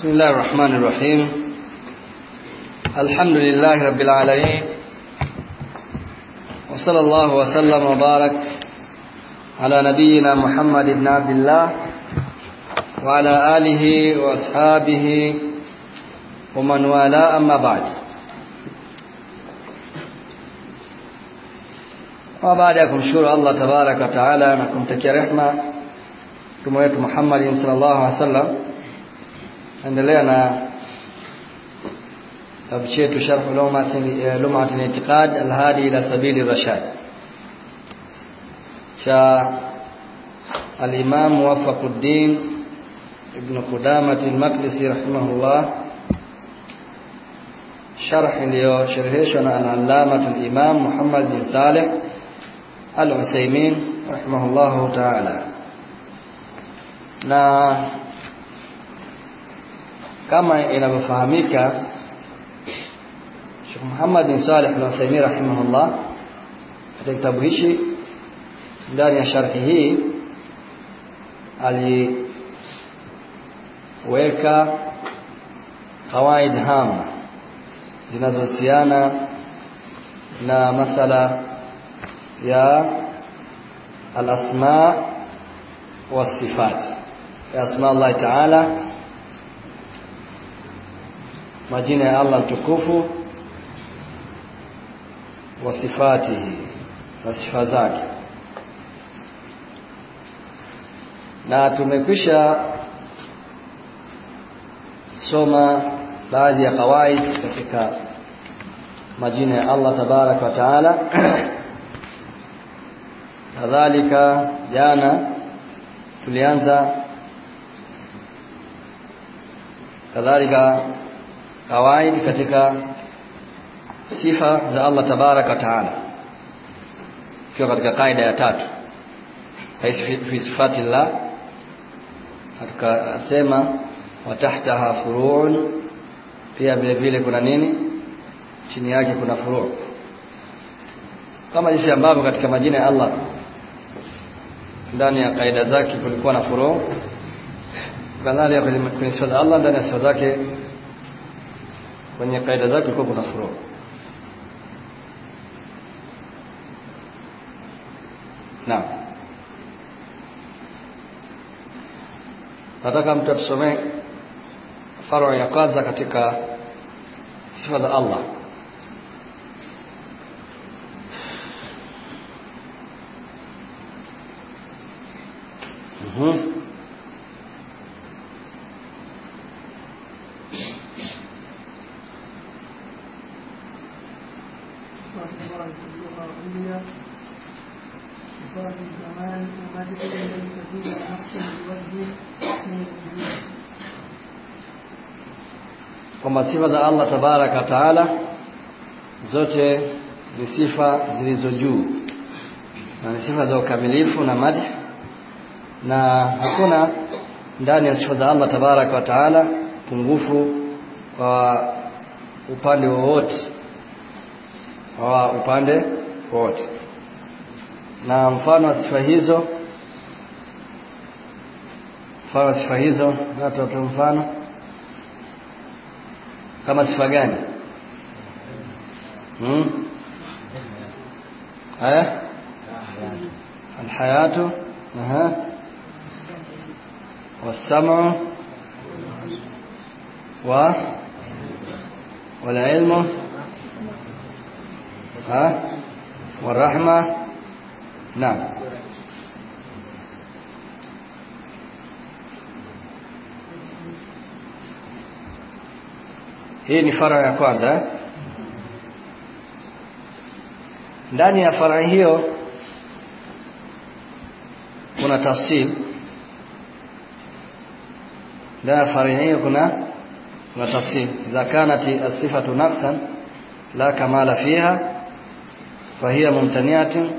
بسم الله الرحمن الرحيم. الحمد لله رب العالمين. وصلى الله وسلم وبارك على نبينا محمد بن عبد الله وعلى آله وأصحابه ومن والاه أما بعد. وبعد Allah tabaraka wa taala na kumtakia rehma mtume wetu Muhammad sallallahu alaihi wasallam endelea na kitabu chetu sharh lumat al-i'tiqad al-hadi ila sabili rashad. Cha al-imam Muwaffaquddin ibn Qudamah al-Maqdisi rahimahullah. Sharh iliyoshereheshwa na al-allama al-imam Muhammad bin Saleh al-Uthaymeen rahimahullahu ta'ala. Na kama inavyofahamika Sheikh Muhammad bin Saleh al-Uthaymeen rahimahullah katika kitabu hichi ndani ya sharhi hii aliweka kawaid hama zinazohusiana na masala ya al-asma wa sifat ya asma Allah Ta'ala majina ya Allah mtukufu wa sifatihi na sifa zake. Na tumekwisha soma baadhi ya kawaid katika majina ya Allah tabaraka wa taala. Kadhalika jana tulianza kadhalika kawaid katika sifa za Allah tabaraka taala. Kwa katika kaida ya tatu fi sifati la tukasema wa tahtaha furuun pia vile vile kuna nini? Chini yake kuna furu. Kama jinsi ambavyo katika majina ya Allah ndani ya kaida zake kulikuwa na furu kadhalika kwenye sifa za Allah ndani ya sifa zake kwenye kaida zake kulikuwa kuna furu Naam. Nataka mtu atusomee faro ya kwanza katika sifa za Allah. Mhm. Sifa za Allah tabaraka taala zote ni sifa zilizo juu na ni sifa za ukamilifu na madh na hakuna ndani ya sifa za Allah tabaraka wa taala pungufu kwa upande wowote kwa upande wowote. Na mfano wa sifa hizo mfano wa sifa hizo hata mfano kama sifa gani hmm? eh alhayatu aha والسمع و والعلم ها والرحمة نعم Hii ni fara ya kwanza. Eh? Ndani ya fara hiyo kuna tafsir. Ndani ya fara hiyo kuna kuna tafsir. Zakanati kanat asifatu nafsan la kamala fiha fa hiya mumtaniatin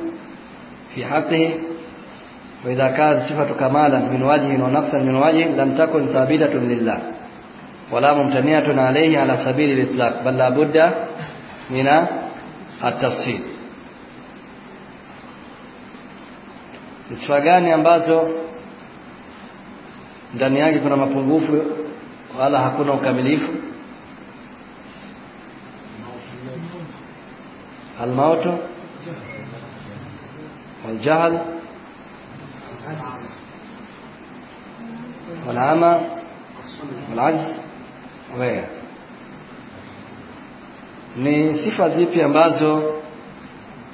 fi haqqihi wa idha kana sifatu kamalan min wajhin wa nafsan min wajhin lam takun thabitatun lillah لله ولا ممتنعة عليه على سبيل الإطلاق بل لا بد من التفصيل sifa gani ambazo ndani yake kuna mapungufu wala hakuna ukamilifu almautu والجهل والعمى والعجز wewe ni sifa zipi ambazo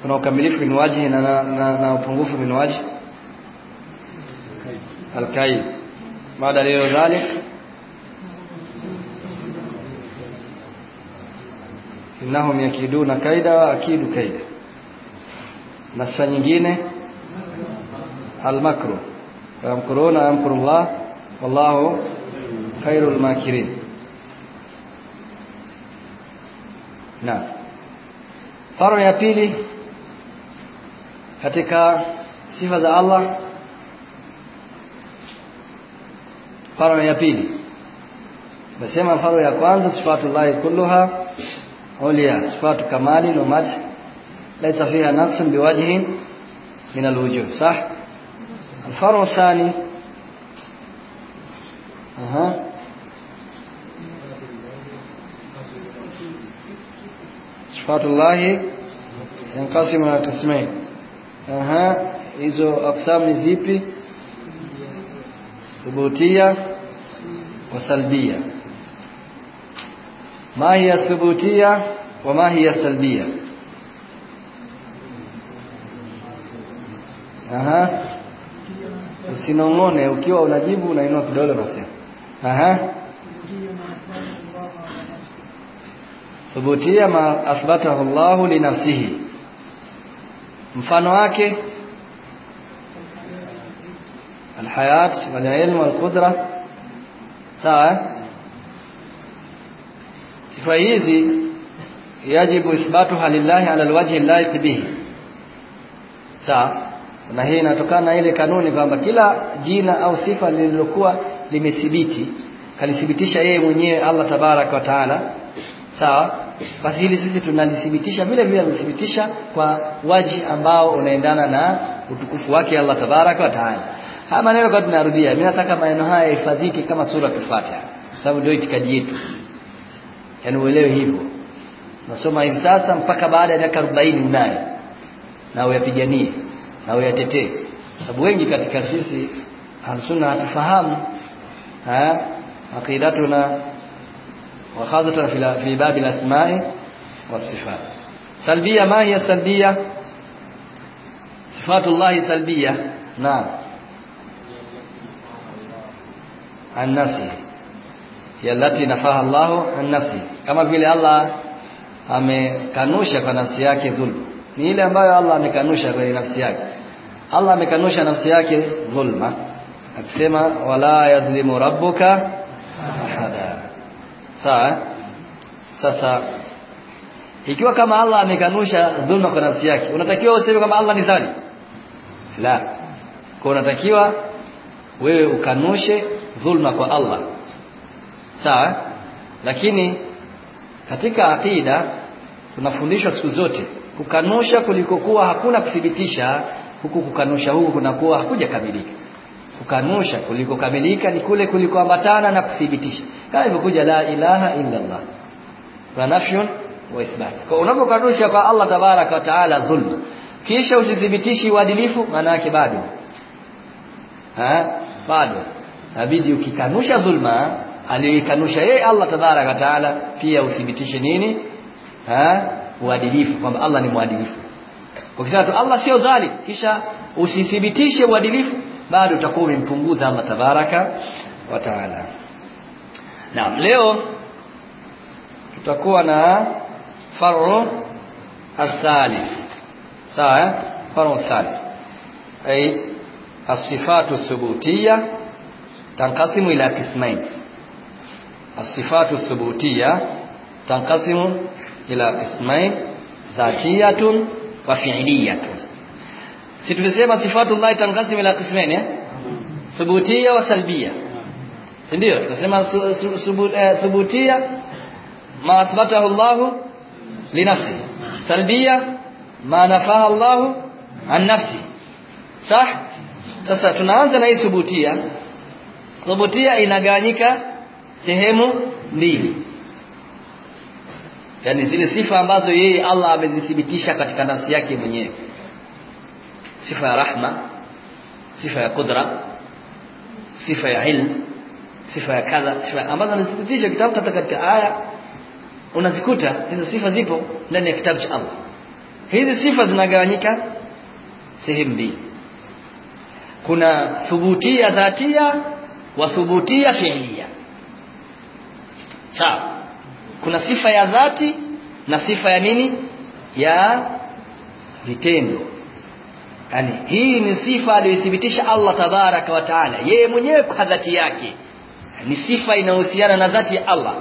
kuna ukamilifu minwaji na, na, na, na upungufu minwaji alkaid. Ma dalili dhalik? Innahum yakiduna kaida wa akidu kaida. Na sifa nyingine? Almakru. Yamkuruna llah wallahu khairul makirin. na faro ya pili katika sifa za Allah faro ya pili nasema faro ya kwanza sifatullahi kulluha ulia sifatu kamali wa madh laysa fiha naqsun biwajhin min alwujuh sah الفرع الثاني أها sifatullahi yankasimu ila qismain aha hizo aksamu ni zipi? Thubutia wa salbia ma hiya thubutia wa ma hiya salbia aha. Usinong'one ukiwa unajibu unainua kidole unasema aha. thubutia ma athbatahu Allahu li nafsihi. Mfano wake? Alhayat walilmu walqudra. Sawa eh? sifa hizi yajibu ithbatuha halillahi ala alwajhi alaiq bihi. Sawa? Na hii inatokana na ile kanuni kwamba kila jina au sifa lililokuwa limethibiti kalithibitisha yeye mwenyewe Allah tabaraka wa taala sawa? Basi hili sisi tunalithibitisha vile vile alithibitisha kwa waji ambao unaendana na utukufu wake Allah tabarak wa taala. Haya maneno kwa tunarudia mimi nataka maneno haya yahifadhike kama sura Fatiha sababu ndio itikadi yetu. Yaani uelewe hivyo. Nasoma hivi sasa mpaka baada ya miaka 40 unayo na uyapiganie na uyatetee. Sababu wengi katika sisi hasuna hatufahamu ha aqidatuna wa khasatan fi fi babil asma'i wasifat salbia ma hiya salbia sifatullah salbia naam an nafsi yallati nafaha Allah an nafsi kama vile Allah amekanusha kwa nafsi yake dhulma ni ile ambayo Allah amekanusha kwa nafsi yake Allah amekanusha nafsi yake dhulma akisema wala yadhlimu rabbuka ahada sawa sasa ikiwa kama Allah amekanusha dhulma kwa nafsi yake unatakiwa useme kama Allah ni dhali? La. Kwa unatakiwa wewe ukanushe dhulma kwa Allah. Sawa lakini katika akida tunafundishwa siku zote kukanusha kulikokuwa hakuna kuthibitisha huku kukanusha huku kunakuwa hakuja hakujakamilika kukanusha kulikokamilika ni kule kulikoambatana na kuthibitisha. Kama ilivyokuja la ilaha illa Allah wa nafyun wa ithbat. Kwa unapokanusha kwa Allah tabarak wa taala dhulma kisha usithibitishi uadilifu maana yake bado. Ha? Bado. Inabidi ukikanusha dhulma aliyoikanusha yeye Allah tabarak wa taala pia uthibitishe nini? Ha? Uadilifu kwamba Allah ni mwadilifu. Ukisema tu Allah sio dhalim kisha usithibitishe uadilifu bado utakuwa umempunguza Allah tabaraka wa taala Naam leo tutakuwa na faru الثالث sawa faru الثالث أي الصفات الثبوتية تنقسم إلى قسمين الصفات الثبوتية تنقسم إلى قسمين ذاتية وفعلية si tulisema sifatullah tanqasim ila qismain eh? Thubutia wa salbia. Si ndio? Tunasema thubutia ma athbatahu Allah li nafsi. Salbia ma nafaha Allah an nafsi. Sah? Sasa tunaanza na hii thubutia. Thubutia inagawanyika sehemu mbili. Yani zile sifa ambazo yeye Allah amezithibitisha katika nafsi yake mwenyewe sifa ya rahma sifa ya kudra sifa ya ilm sifa ya kadha sifa ambazo anazithibitisha kitabu hata katika aya. Unazikuta hizo sifa zipo ndani ya kitabu cha Allah. Hizi sifa zinagawanyika sehemu mbili. Kuna thubutia dhatia wa thubutia fi'lia sawa. Kuna sifa ya dhati na sifa ya nini? Ya vitendo yani hii ni sifa aliyothibitisha Allah tabarak wa taala. Yeye mwenyewe kwa dhati yake. Ni sifa inayohusiana na dhati ya Allah.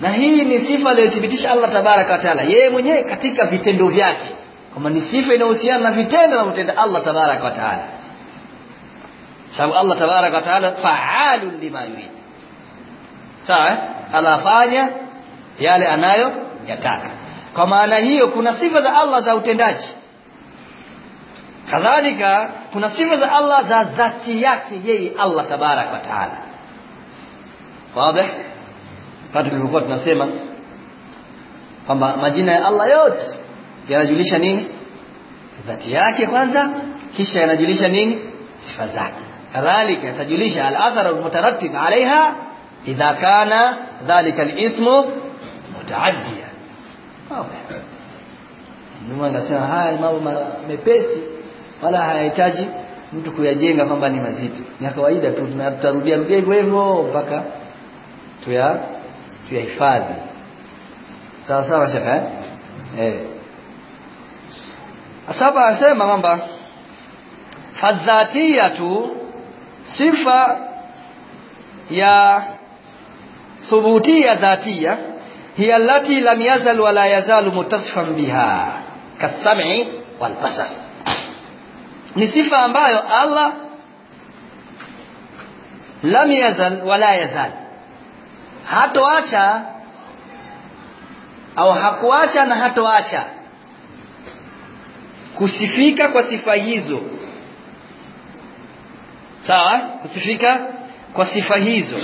Na hii ni sifa aliyothibitisha Allah tabaraka wa taala. Yeye mwenyewe katika vitendo vyake. Kama ni sifa inayohusiana na vitendo na kutenda Allah tabarak wa taala. Sababu Allah tabaraka wa taala fa'alun lima yurid. Sawa anafanya yale anayo yataka. Kwa maana hiyo kuna sifa za Allah za utendaji كذلك كنا سيفة الله ذا ذاتيك يي الله تبارك وتعالى. واضح؟ فاتك الفقوة نسيما فما مجينا الله يوت. يا ينجلش نين؟ ذاتيك يقوانزا كيش ينجلش نين؟ سيفة ذاتي كذلك تجلش الأثر المترتب عليها إذا كان ذلك الاسم متعديا. واضح. نمو هاي ما بمبسي wala hayahitaji mtu kuyajenga kwamba ni mazito. Ni kawaida tu tunatarudia rudia hivyo hivyo mpaka tuya tuyahifadhi. Sawa sawa shekhe eh? Asaba asema kwamba fadhatiyatu sifa ya thubutia dhatia hiya allati lam yazal wala yazalu mutasifan biha kasam'i wal basar ni sifa ambayo Allah lam yazal wala yazal. Hatoacha au hakuacha na hatoacha kusifika kwa sifa hizo. Sawa? Kusifika kwa sifa hizo.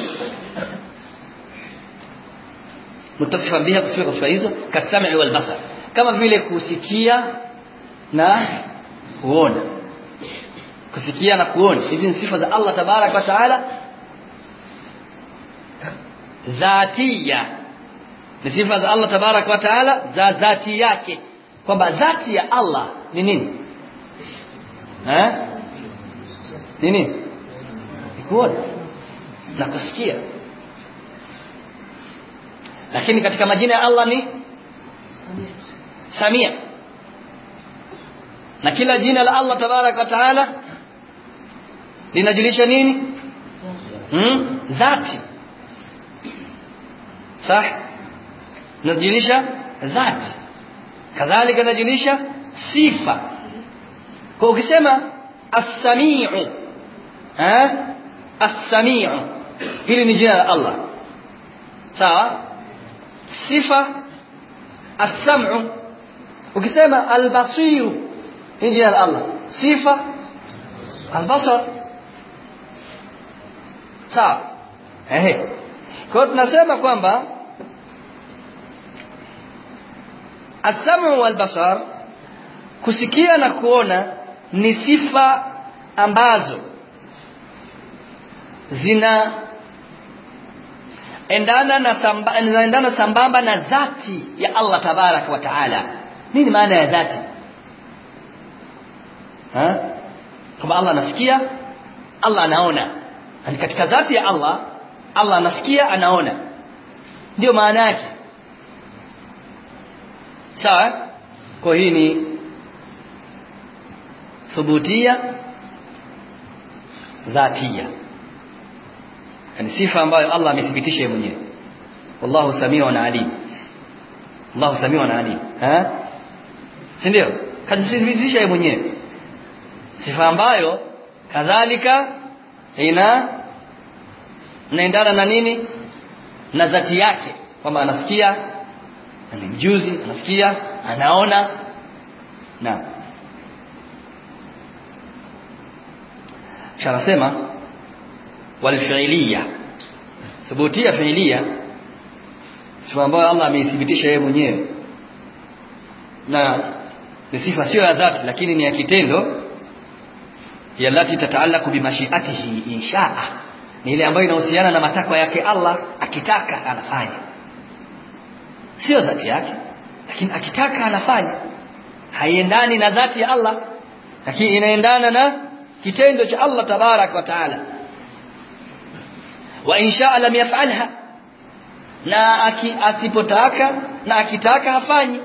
Mutasifa biha kusifika kwa sifa hizo. Kasami wal basar. Kama vile kusikia na kuona kusikia na kuona hizi ni sifa za Allah tabarak wa taala. Dhatia ni sifa za Allah tabarak wa taala za dhati yake. Kwamba dhati ya Allah ni nini? Eh ni nini? Ni kuona na kusikia. Lakini katika majina ya Allah ni Samia. Na kila jina la Allah tabarak wa taala linajulisha nini hmm? dhati صح najulisha dhati kadhalika najulisha sifa kwa ukisema as-sami'u eh as-sami'u hili ni jina la Allah sawa sifa as-sam'u ukisema al-basiru ni jina la Allah sifa al-basar sawa. Ehe. Kwa tunasema kwamba As-sam'u wal basar kusikia na kuona ni sifa ambazo zina endana na samba, endana sambamba na dhati ya Allah tabarak wa taala. Nini maana ya dhati? Ha? Kama Allah anasikia Allah anaona ni katika dhati ya Allah Allah anasikia anaona. Ndio maana yake. Sawa? Kwa hii ni thubutia dhatia. Yani sifa ambayo Allah amethibitisha yeye mwenyewe. Wallahu samiu alim. Allahu samiu alim. Eh si ndio? Kadhibitisha yeye mwenyewe. Sifa ambayo kadhalika ina inaendana na nini? Na dhati yake. Kwamba anasikia ni mjuzi anasikia anaona. Na kisha anasema walfiilia thubutia fiilia sifa ambayo Allah ameithibitisha yeye mwenyewe. Na ni sifa sio ya dhati lakini ni ya kitendo ya lati tataallaku bimashiatihi inshaa ni ile ambayo inahusiana na matakwa yake Allah akitaka anafanya. Sio dhati yake lakini akitaka anafanya. Haiendani na dhati ya Allah lakini inaendana na kitendo cha Allah tabarak wa taala. Wa insha lam yaf'alha na aki, asipotaka na akitaka hafanyi.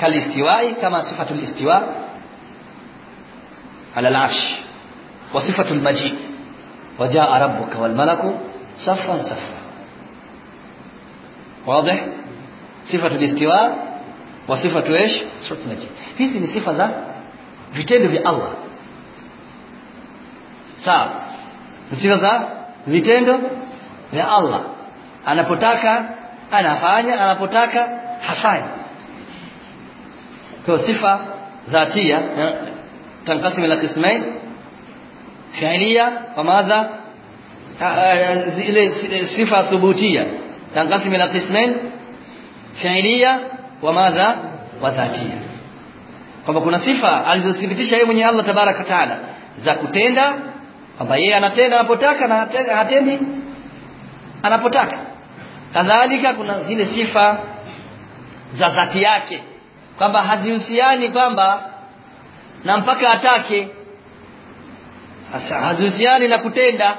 Kalistiwai kama sifatul istiwa ala al-arsh wa sifatul maji وجاء ربك والملك صفا صفا واضح صفه الاستواء وصفه ايش صفه المجيء hizi ni sifa za vitendo vya Allah sawa ni sifa za vitendo vya Allah anapotaka anafanya anapotaka hafanyi kwa sifa dhatia tanqasim ila qismain fi'liya wa madha? Zile sifa thubutia. Tanqasim ila qismain fi'liya wa madha? Wa dhatia. Kwamba kuna sifa alizothibitisha yeye mwenye Allah tabaraka taala za kutenda kwamba yeye anatenda anapotaka na hatendi anapotaka. Kadhalika kuna zile sifa za dhati yake kwamba hazihusiani kwamba na mpaka atake hazihusiani na kutenda.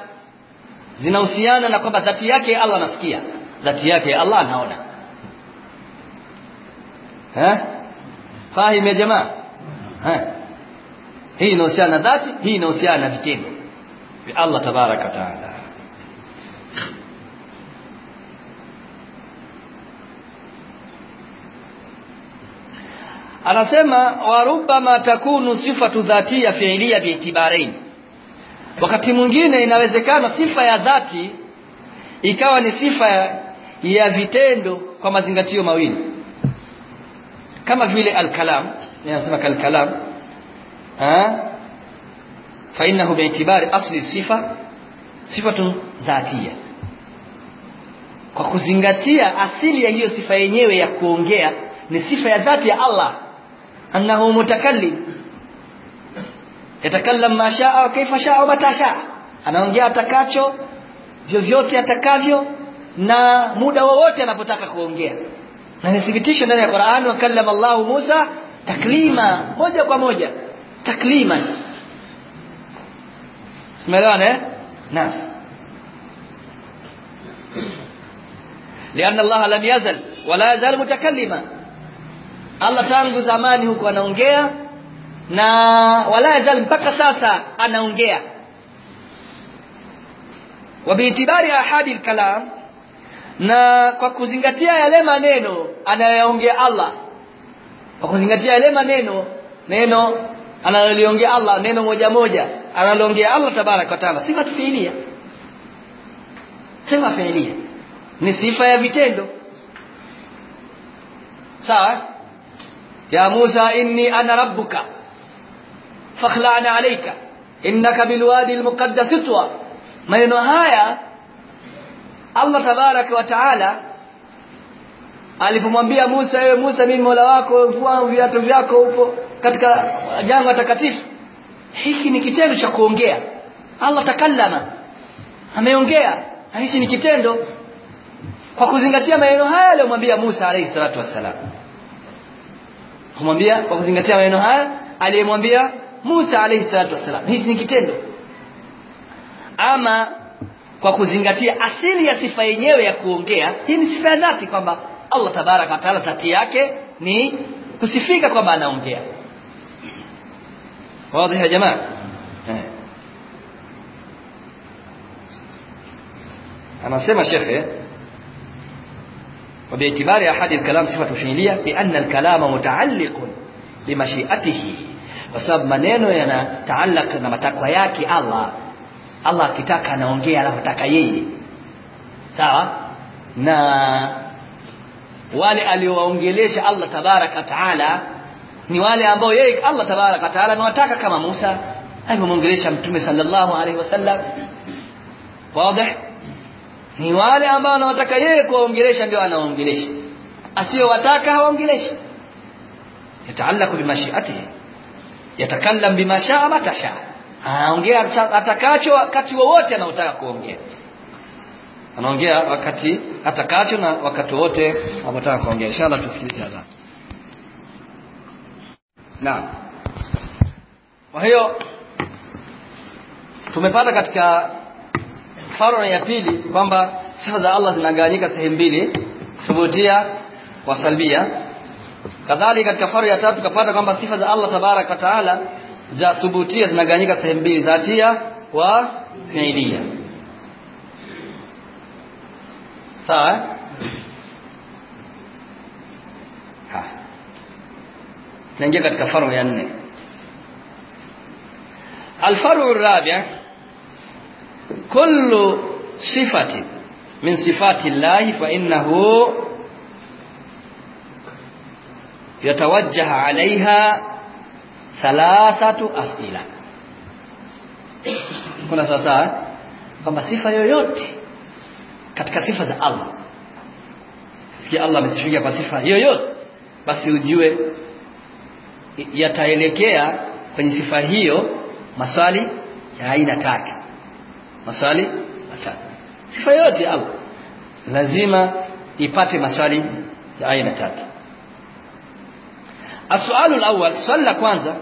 Zinahusiana na kwamba dhati yake Allah anasikia. Dhati yake Allah anaona. Fahimu ya jamaa? Hii inahusiana na dhati hii inahusiana na vitendo. Vya Allah tabaraka taala. Anasema warubama takunu sifatu dhatia fiilia biitibarain wakati mwingine inawezekana sifa ya dhati ikawa ni sifa ya, ya vitendo kwa mazingatio mawili. Kama vile alkalam nasema kalkalam fa innahu biitibari asli sifa sifatun dhatia. Kwa kuzingatia asili ya hiyo sifa yenyewe ya kuongea ni sifa ya dhati ya Allah annahu mutakallim yatakallam ma shaa kaifa shaa mata shaa. Anaongea atakacho vyovyote atakavyo na muda wowote anapotaka kuongea. Na nithibitisho ndani ya Qur'an wa kallama Allah Musa taklima moja kwa moja. Taklima. Simelana na eh? Naam. Lianna Allah lam yazal wala yazal mutakallima. Allah tangu zamani huko anaongea na wala yazal mpaka sasa anaongea. Wabiitibari ahadi lkalam na kwa kuzingatia yale maneno anayoyaongea Allah. Kwa kuzingatia yale maneno neno analoliongea Allah neno moja moja analoongea Allah tabaraka wa taala. Sifa fiilia sifa fiilia ni sifa ya vitendo. Sawa? Ya Musa inni ana rabbuka. فاخلعنا عليك إنك بالوادي المقدس طوى maneno haya Allah tabaraka wa taala alipomwambia Musa ewe Musa mimi Mola wako vua viatu vyako upo katika jangwa takatifu hiki ni kitendo cha kuongea Allah takallama ameongea hichi ni kitendo kwa kuzingatia maneno haya aliyomwambia Musa alayhi salatu wassalam kumwambia kwa kuzingatia maneno haya aliyemwambia Musa alayhi salatu wasalam hizi ni kitendo ama kwa kuzingatia asili ya sifa yenyewe ya kuongea hii ni sifa ya dhati kwamba Allah tabaraka taala dhati yake ni kusifika kwamba anaongea wazi ya jamaa anasema shekhe وباعتبار أحد الكلام صفة فعلية لأن الكلام متعلق بمشيئته وسبب maneno yanataallaq na matakwa yake Allah Allah akitaka anaongea anapotaka yeye sawa na wale aliowaongelesha Allah tabaraka taala ni wale ambao yeye Allah tabaraka taala anawataka kama Musa alivyomwongelesha mtume sallallahu alaihi wasallam wazi ni wale ambao anawataka yeye kuwaongelesha ndio anaongelesha asiyowataka hawaongeleshi yataalaku bimashiatihi yatakallam bima shaa mata shaa. Atakacho wakati wowote anaotaka kuongea. Anaongea wakati atakacho na wakati wote anataka kuongea. Inshallah tusikilize adhan naam. Kwa hiyo tumepata katika faro ya pili kwamba sifa za Allah zinagawanyika sehemu mbili. Thubutia wa salbia kadhalika katika faro ya tatu tukapata kwamba sifa za Allah tabarak wa taala za thubutia zinagawanyika sehemu mbili dhatia wa fiilia sawa tunaingia katika faro ya nne الفرع الرابع كل صفة من صفات الله فإنه yatawajjaha alaiha thalathatu asila. Kuna sasa eh, kwamba sifa yoyote katika sifa za Allah. Sikia Allah amesifia kwa sifa yoyote basi ujue yataelekea kwenye sifa hiyo maswali ya aina tatu. Maswali matatu. Sifa yote Allah lazima ipate maswali ya aina tatu. Aswalu alawwal, swali la kwanza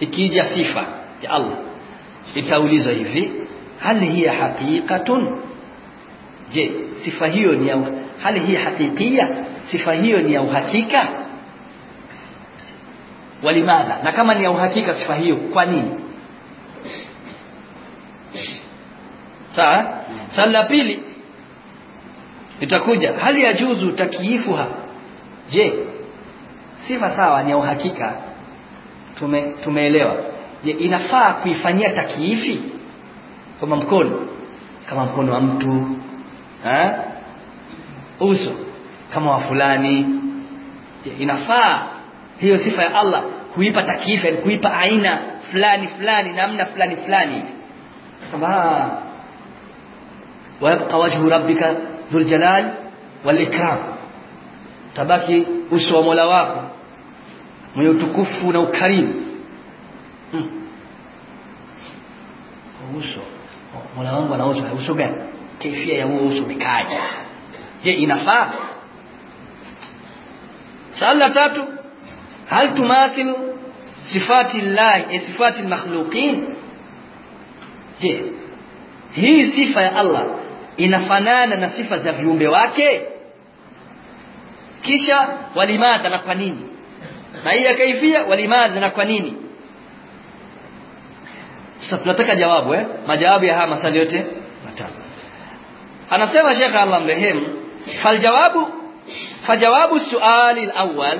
ikija sifa ya Allah itaulizwa hivi, hal hiya haqiqatun? Je, sifa hiyo ni ya hiya haqiqia? Sifa hiyo ni ya uhakika? Walimadha? Na kama ni ya uhakika sifa hiyo, kwa nini? Sawa? Swali la pili itakuja hali yajuzu takyifuha. Je, sifa sawa ni ya uhakika. Tume tumeelewa. Je inafaa kuifanyia takiifi? Kama mkono. Kama mkono wa mtu. Ha? uso. Kama wa fulani. Inafaa? Hiyo sifa ya Allah kuipa takiifi yani kuipa aina fulani fulani namna fulani fulani. Hivi kama wayabqa wajhu rabbika dhul jalal wal ikram. Tabaki uso wa Mola wako mwenye utukufu na ukarimu. Hmm. uso. Mola wangu ana uso. Uso gani? Kaifia ya huo uso umekaje je inafaa? Swali la tatu. Hal tumathilu sifati llahi sifati makhluqin je hii sifa ya Allah inafanana na sifa za viumbe wake? Kisha walimata na kwa nini na ya kaifia walimadha na kwa nini? Sasa tunataka jawabu eh? Majawabu ya haya maswali yote matano. Anasema Sheikh Allah mrehemu faljawabu fajawabu suali alawwal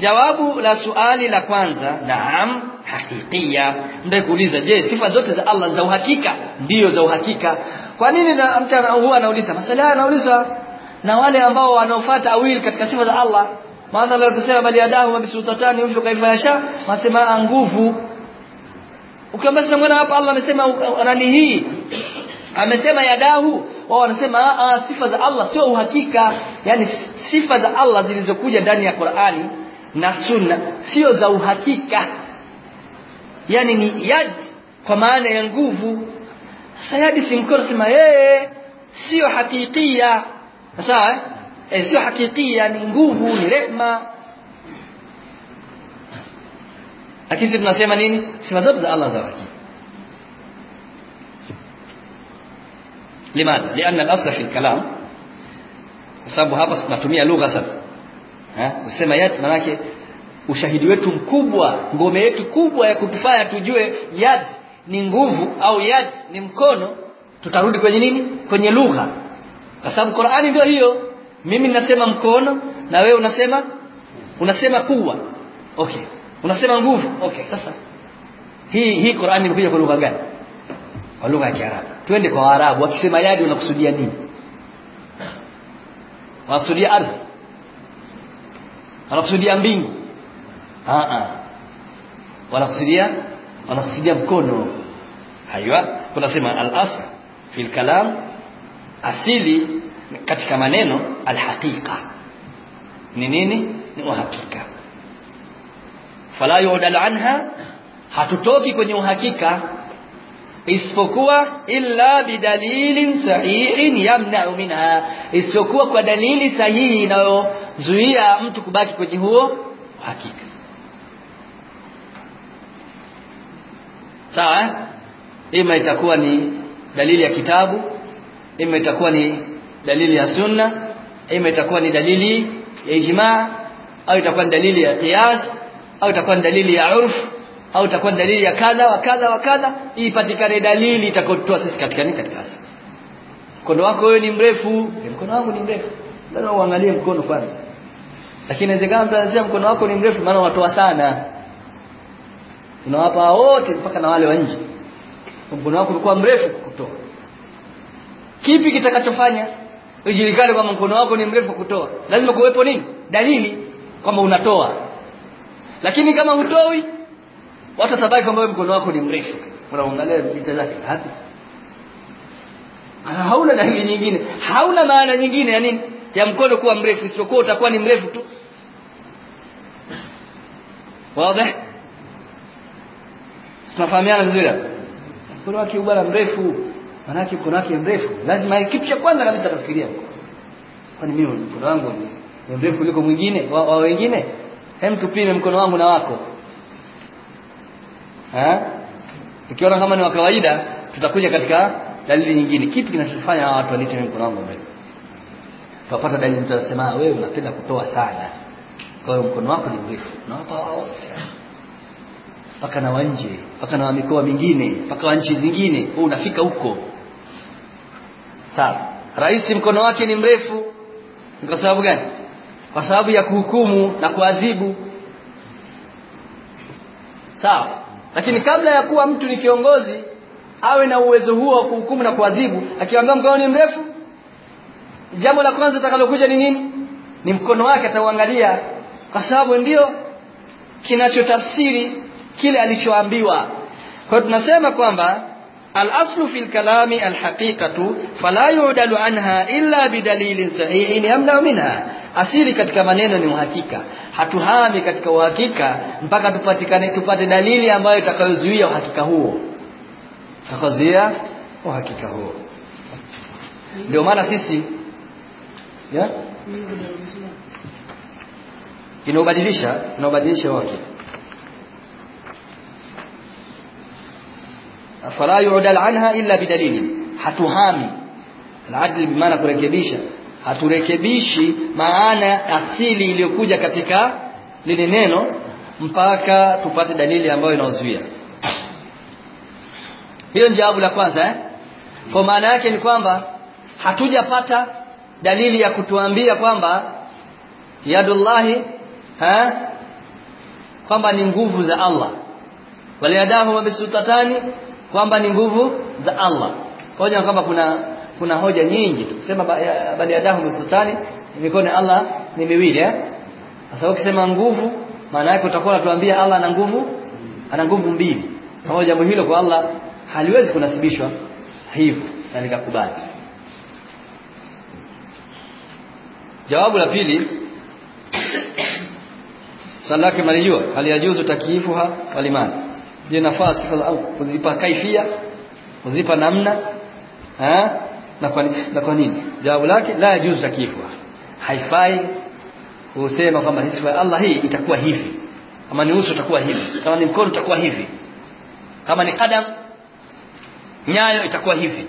jawabu la suali la kwanza naam hakikia ndio kuuliza je sifa zote za Allah za uhakika? Ndiyo za uhakika. Kwa nini na mtu anauliza? Masala anauliza na wale ambao wanaofuata awili katika sifa za Allah maana leo kusema bali adahu bisultatani yushu kaifa yasha. Masema nguvu. Ukiamba sasa mbona hapa Allah amesema nani hii. Amesema yadahu. Wao wanasema a sifa za Allah. Sio uhakika. Yani sifa za Allah zilizokuja ndani ya Qur'ani na Sunna sio za uhakika. Yani ni yad kwa maana ya nguvu. Sasa yadi si mkono sema yeye sio hakikia. Sawa eh sio hakikia ni nguvu ni rehma lakini sisi tunasema nini sifa zote za Allah za uhakika لماذا لان الاصل في الكلام sababu hapa tunatumia lugha sasa eh kusema yad manake ushahidi wetu mkubwa ngome yetu kubwa ya kutufanya tujue yad ni nguvu au yad ni mkono tutarudi kwenye nini kwenye lugha kwa sababu Qur'ani ndio hiyo mimi ninasema mkono na wewe unasema unasema kuwa. Okay. Unasema nguvu. Okay sasa. Hii hii Qur'ani imekuja kwa lugha gani? Kwa lugha ya Kiarabu. Twende kwa Waarabu. Wakisema yadi unakusudia nini? Wanakusudia ardhi. Wanakusudia mbingu. Ah ah wanakusudia wanakusudia mkono. Haywa kunasema al-asl fil al-kalam asili katika maneno alhaqiqa. Ni nini? Ni uhakika. Fala yudal anha hatutoki kwenye uhakika isipokuwa illa bidalilin sahihin yamna'u minha. Isipokuwa kwa dalili sahihi inayozuia mtu kubaki kwenye huo uhakika. Sawa eh? ima itakuwa ni dalili ya kitabu ima itakuwa ni dalili ya sunna ima itakuwa ni dalili ya ijma au itakuwa ni dalili ya qiyas au itakuwa ni dalili ya urf au itakuwa ni dalili ya kadha wa kadha wa kadha ipatikane dalili itakayotoa sisi katika nini? Katika asili. Mkono wako wewe ni mrefu. Mkono wangu ni mrefu. Lazima uangalie mkono kwanza. Lakini inawezekana mtu anasema mkono wako ni mrefu maana watoa sana. Unawapa wote mpaka na wale wa nje. Mkono wako ulikuwa mrefu kutoa kipi kitakachofanya ijulikane kwamba mkono wako ni mrefu kutoa. Lazima kuwepo nini? Dalili kwamba unatoa. Lakini kama hutoi watu watabaki kwamba mkono wako ni mrefu. Unaangalia picha zake hapi hauna dalili nyingine. Hauna maana nyingine ya nini? Ya mkono kuwa mrefu isipokuwa utakuwa ni mrefu tu. Wazi? Tunafahamiana vizuri mkono wake bwana mrefu manake mkono wake mrefu. Lazima kitu cha kwanza kabisa tafikiria kwani mimi mkono wangu ni mrefu kuliko mwingine wa, wa wengine? Hem tupime mkono wangu na wako. Eh ukiona kama ni wa kawaida tutakuja katika dalili nyingine. Kipi kinachofanya watu wanite mkono wangu mrefu? Tutapata dalili mtu wewe unapenda kutoa sana. Kwa hiyo mkono wako ni mrefu. Unawapa wote. Paka na wanje paka na mikoa mingine paka wa nchi zingine. Wewe unafika huko sawa. Rais mkono wake ni mrefu. Ni kwa sababu gani? Kwa sababu ya kuhukumu na kuadhibu. Sawa. Lakini kabla ya kuwa mtu ni kiongozi awe na uwezo huo wa kuhukumu na kuadhibu akiambia mkono ni mrefu jambo la kwanza takalokuja ni nini? Ni mkono wake atauangalia kwa sababu ndio kinachotafsiri kile alichoambiwa. Kwa tunasema kwamba al-aslu fil kalami al-haqiqatu fala yudalu anha illa bidalilin sahihin yamna minha. Asili katika maneno ni uhakika. Hatuhami katika uhakika mpaka tupatikane tupate dalili ambayo itakayozuia uhakika huo. Itakayozuia uhakika huo. Ndio maana sisi ya? Inaubadilisha inaubadilisha uhakika fala yu'dal anha illa bidalili hatuhami aladli bimaana kurekebisha haturekebishi maana asili iliyokuja katika lile neno mpaka tupate dalili ambayo inaozuia hiyo ni jawabu la kwanza eh? kwa maana yake ni kwamba hatujapata dalili ya kutuambia kwamba yadullahi eh? kwamba ni nguvu za Allah waliyadahu mabisutatani kwamba ni nguvu za Allah. Hoja kwamba kuna kuna hoja nyingi tukisema bali ni sultani, mikono ya Allah ni miwili eh? Sasa ukisema nguvu maana yake utakuwa unatuambia Allah ana nguvu ana nguvu mbili. Kama jambo hilo kwa Allah haliwezi kunasibishwa hivyo na nikakubali jawabu la pili swali lake malijua hali yajuzu takiifuha walimani je nafaa sifa au kuzipa kaifia kuzipa namna eh na kwa na kwa nini? Jawabu lake la yajuzu kifua haifai kusema kwamba sifa ya Allah hii itakuwa hivi. Kama ni uso utakuwa hivi. Kama ni mkono utakuwa hivi. Kama ni kadam nyayo itakuwa hivi.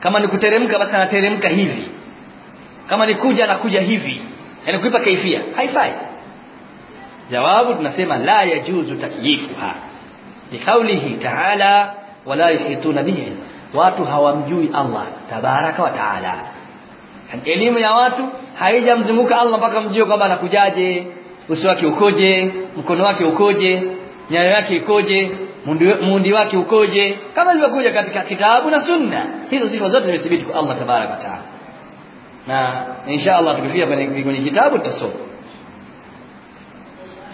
Kama ni kuteremka basi anateremka hivi. Kama ni kuja anakuja hivi. Yani kuipa kaifia. Haifai. Jawabu tunasema la yajuzu takyifuha bikaulihi ta'ala wala yuhituna bihi. Watu hawamjui Allah tabaraka wa taala. Elimu ya watu haijamzunguka Allah mpaka mjue kwamba anakujaje uso wake ukoje mkono wake ukoje nyayo yake ikoje muundi wake ukoje. Kama ilivyokuja katika kitabu na sunna hizo sifa zote zimethibiti kwa Allah tabaraka wa taala. Na insha Allah tukifika kwenye kitabu tutasoma.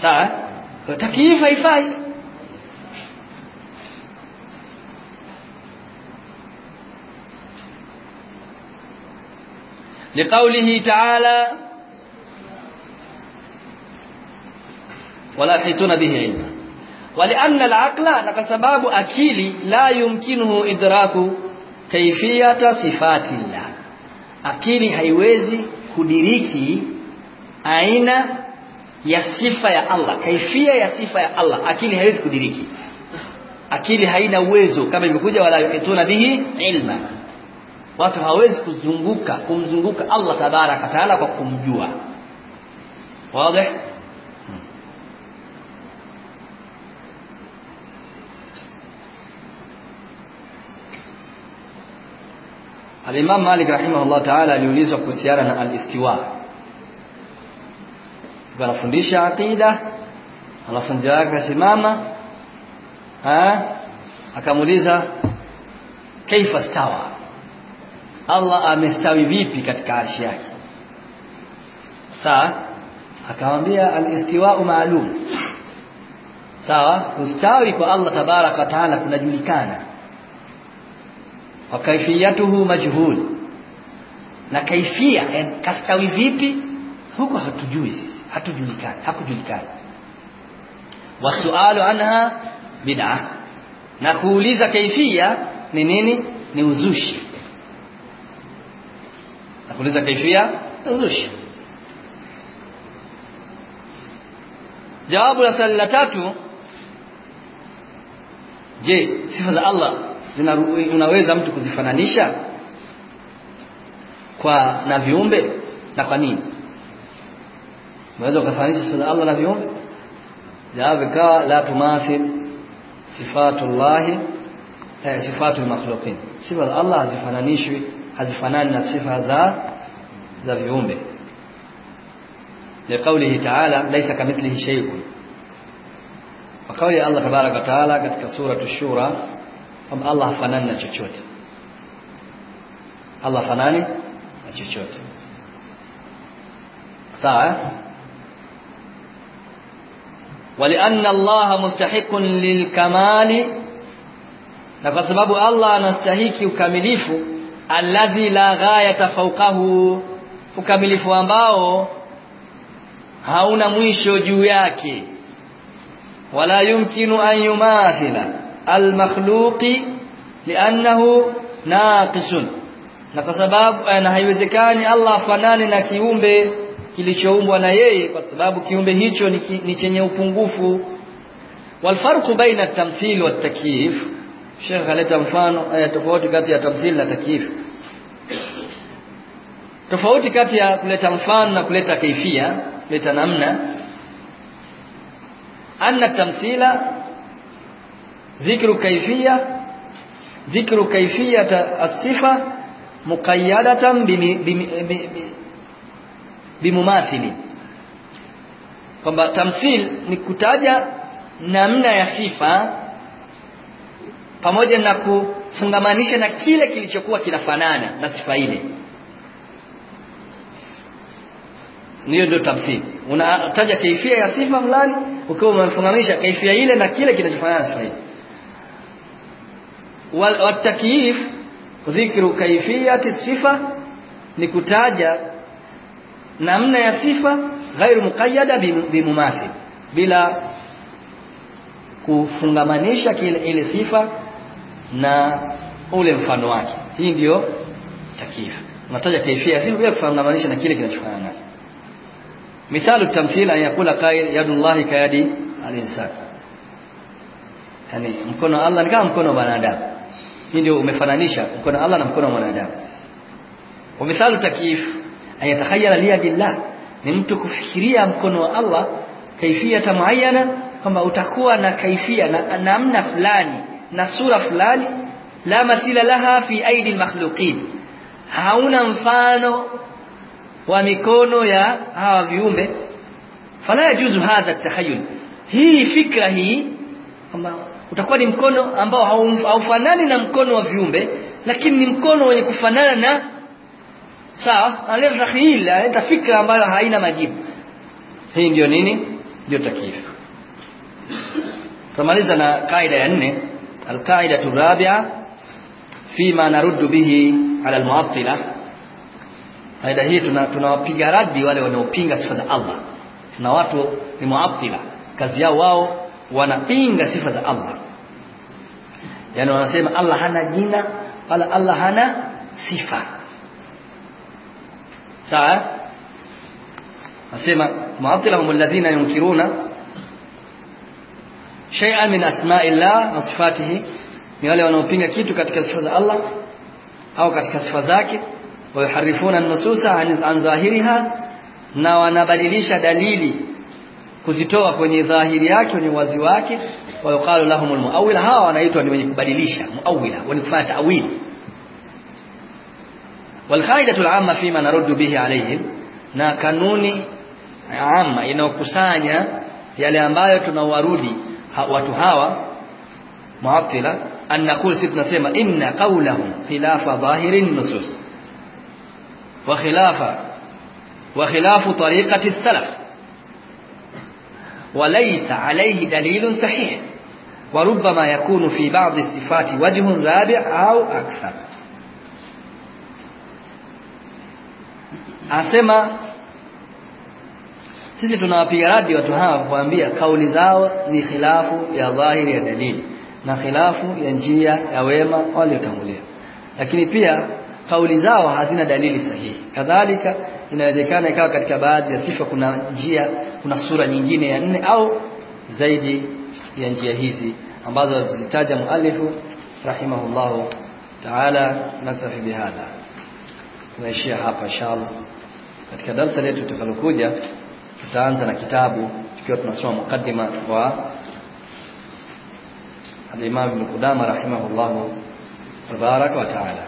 Sawa takiif haifai لقوله تعالى ولا hituna به ilma ولان العقل na kwa لا يمكنه ادراك كيفيه صفات الله. akili haiwezi kudiriki aina ya sifa ya Allah kaifia ya sifa ya Allah. Akili haiwezi kudiriki. Akili haina uwezo kama imekuja wala yetuna bihi ilma watu hawezi kuzunguka kumzunguka Allah tabaraka taala kwa kumjua wazi Al-Imam Malik rahimahullah ta'ala aliulizwa kuhusiana na al-istiwa. Anafundisha aqida, wanafunzi wake akasimama ah akamuuliza kaifa stawa? Allah amestawi vipi katika arshi yake? Sawa? Akamwambia al-istiwa'u maalum. Sawa? Kustawi kwa Allah tabaraka wa taala kunajulikana. Wa kaifiyatuhu majhul. Na kaifia kastawi vipi? Huko hatujui sisi. Hatujulikani. Hakujulikani. Wasualu anha bid'ah. Na kuuliza kaifia ni nini? Ni uzushi kuuliza kaifia? Uzushi jawabu la swali la tatu je sifa za Allah zina unaweza mtu kuzifananisha kwa na viumbe na kwa nini? Unaweza kufananisha sifa za Allah na viumbe? Jawabu ikawa la tumathil sifatullahi eh, sifatu makhluqin. Sifa za Allah hazifananishwi hazifanani na sifa za za viumbe لقوله تعالى ليس كمثله شيء وقول الله تبارك وتعالى katika sura ash-shura kwamba Allah hafanani na chochote Allah hafanani na chochote sawa ولأن الله مستحق للكمال na kwa sababu Allah anastahiki ukamilifu alladhi la ghayata fawqahu. Ukamilifu ambao hauna mwisho juu yake. Wala yumkinu an yumathila almakhluqi li'annahu naqisun. Na kwa sababu na haiwezekani Allah afanane na kiumbe kilichoumbwa na yeye kwa sababu kiumbe hicho ni, ki, ni chenye upungufu. At-tamthil wa at-takyif Sheikh aleta mfano eh, tofauti kati ya tamthil na takyif. Tofauti kati ya kuleta mfano na kuleta kaifia kuleta namna anna tamthila dhikru kaifia dhikru kaifiyata as-sifa muqayyadatan bimumathili kwamba tamthil ni kutaja namna ya sifa pamoja na kufungamanisha na kile kilichokuwa kinafanana na sifa ile. Ndiyo ndio tafsiri. Unataja kaifia ya sifa fulani ukiwa umefungamanisha kaifia ile na kile kinachofanana na sifa ile. Watakyif dhikru kaifiyati sifa ni kutaja namna ya sifa ghairu muqayyada bimumathil bila kufungamanisha kile ile sifa na ule mfano wake. Hii ndio takifa unataja kaifia sifa bila kufungamanisha na kile kinachofanana nacho. Mithalu tamthil an yakula qail yadullahi kayadi al-insan. Yani mkono Allah ni kama mkono wa mwanadamu. Hii ndio umefananisha mkono Allah na mkono wa mwanadamu. Wa mithalu takif an yatakhayyala liyadillah ni mtu kufikiria mkono wa Allah kaifia muayyana kwamba utakuwa na kaifia na namna fulani na sura fulani la mathila laha fi aidi almakhluqin. Hauna mfano wa mikono ya hawa viumbe. Fala yajuzu hadha at-takhayyul hii fikra hii kwamba utakuwa ni mkono ambao haufanani na mkono wa viumbe lakini ni mkono wenye kufanana na sawa analeta takhayil analeta fikra ambayo haina majibu. Hii ndio nini? Ndio takifu tumaliza na kaida ya nne القاعدة الرابعة فيما نرد به على المعطلة. هذا هي تنوبيغ ردي ولا ونوبيغ صفة الله. نواتو المعطلة كزيا واو ونبيغ صفة الله. يعني ونسيما الله هنا جينا ولا الله هنا صفة. ساعة نسيما معطلة هم الذين ينكرون shay'an min asma'illah wa sifatihi ni wale wanaopinga kitu katika sifa za Allah au katika sifa zake wayuharifuna nususa an, an dhahiriha na wanabadilisha dalili kuzitoa kwenye dhahiri yake kwenye wazi wake wayuqalu lahumul muawwil hawa wanaitwa ni wenye kubadilisha muawwila wenye kufanya ta'wili والقاعده العامه فيما نرد به عليهم na kanuni amma inayokusanya yale ambayo tunawarudi watu hawa muattila an naqul sisi tunasema inna qawlahum khilafa dhahirin nusus wa khilafa wa khilafu tariqati salaf وليس عليه دليل صحيح وربما يكون في بعض الصفات وجه رابع أو أكثر asema sisi tunawapiga radi watu hawa kuambia kauli zao ni khilafu ya dhahiri ya dalili na khilafu ya njia ya wema waliotangulia. Lakini pia kauli zao hazina dalili sahihi. Kadhalika inawezekana ikawa katika baadhi ya sifa kuna njia kuna sura nyingine ya nne au zaidi ya njia hizi ambazo zitaja muallifu rahimahullahu ta'ala naktafi bihadha tunaishia hapa inshallah katika darasa letu tutakalokuja tutaanza na kitabu tukiwa tunasoma mukaddima wa al-Imam Ibn Qudama rahimahullah tabaraka wa taala